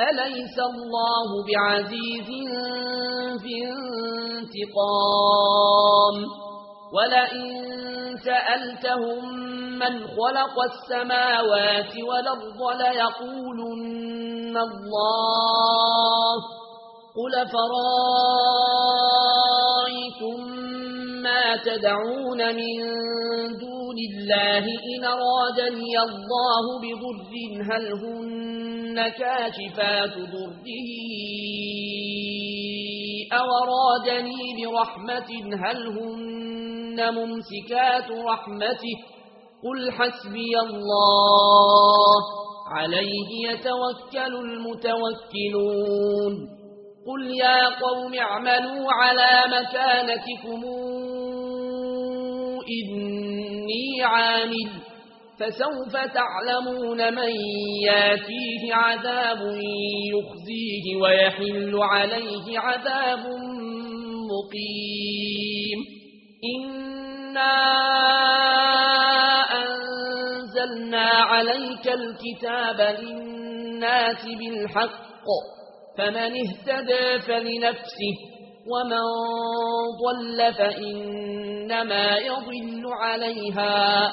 أليس الله بعزيز في انتقام؟ ولئن سألتهم من خلق السماوات والأرض ليقولن الله قل فرائتم ما تدعون من دون الله إن رادني الله بضر هل هن كن كاشفات ضره أو رادني برحمة هل هن ممسكات رحمته قل حسبي الله عليه يتوكل المتوكلون قل يا قوم اعملوا على مكانتكم إني عامل فسوف تعلمون من ياتيه عذاب يخزيه ويحل عليه عذاب مقيم. إنا أنزلنا عليك الكتاب للناس بالحق فمن اهتدى فلنفسه ومن ضل فإنما يضل عليها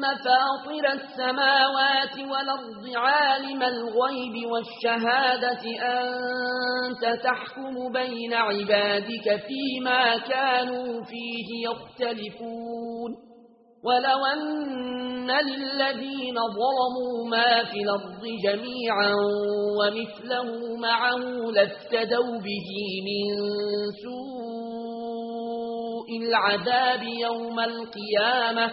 ثم فاطر السماوات والأرض عالم الغيب والشهادة أنت تحكم بين عبادك فيما كانوا فيه يختلفون ولو أن للذين ظلموا ما في الأرض جميعا ومثله معه لفتدوا به من سوء العذاب يوم القيامة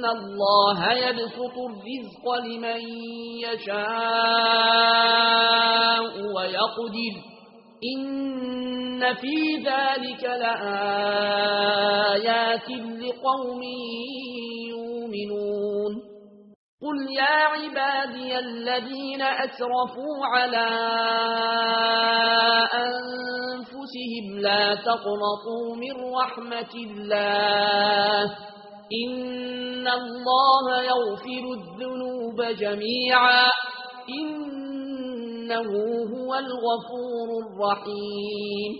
ان الله يبسط الرزق لمن يشاء ويقدر ان في ذلك لآيات لقوم يؤمنون قل يا عبادي الذين أسرفوا على أنفسهم لا تقنطوا من رحمة الله إن الله يغفر الذنوب جميعا إنه هو الغفور الرحيم